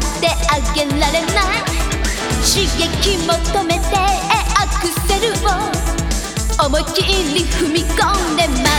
ってあげられない。刺激求めてアクセルを思いっきり踏み込んでまだ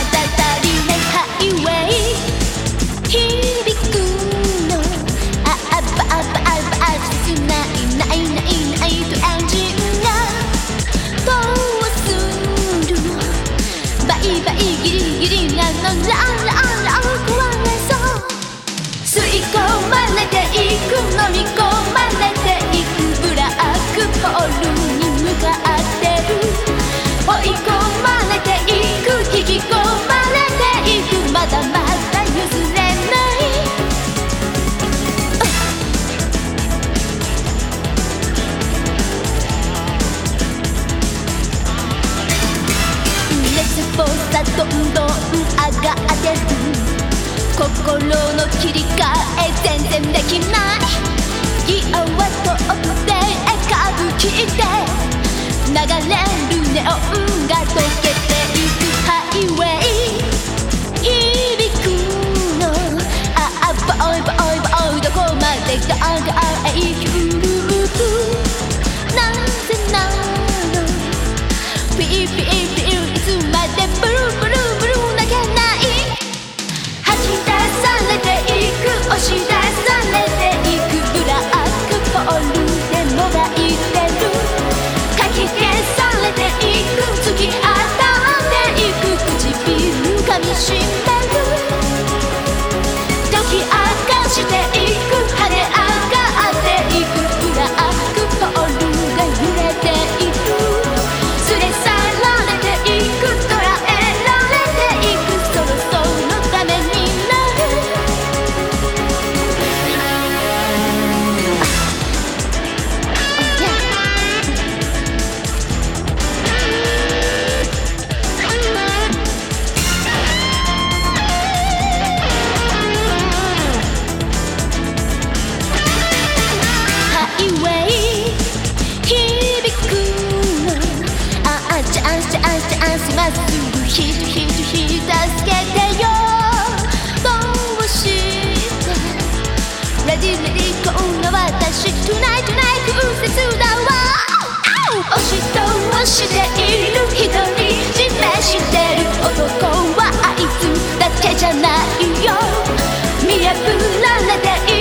どんどん上がってる心の切り替え全然できない。ギアは通って歌舞伎で流れるネオンが溶けていくハイウェイ響くのああボーイボーイボーイどこまで考えいくなャンスチャンスまっすぐひとひとひと助けてよどうしてレディレディこんな私 Tonight tonight 空切だわ押し通している一人示してる男はあいつだけじゃないよ見破られている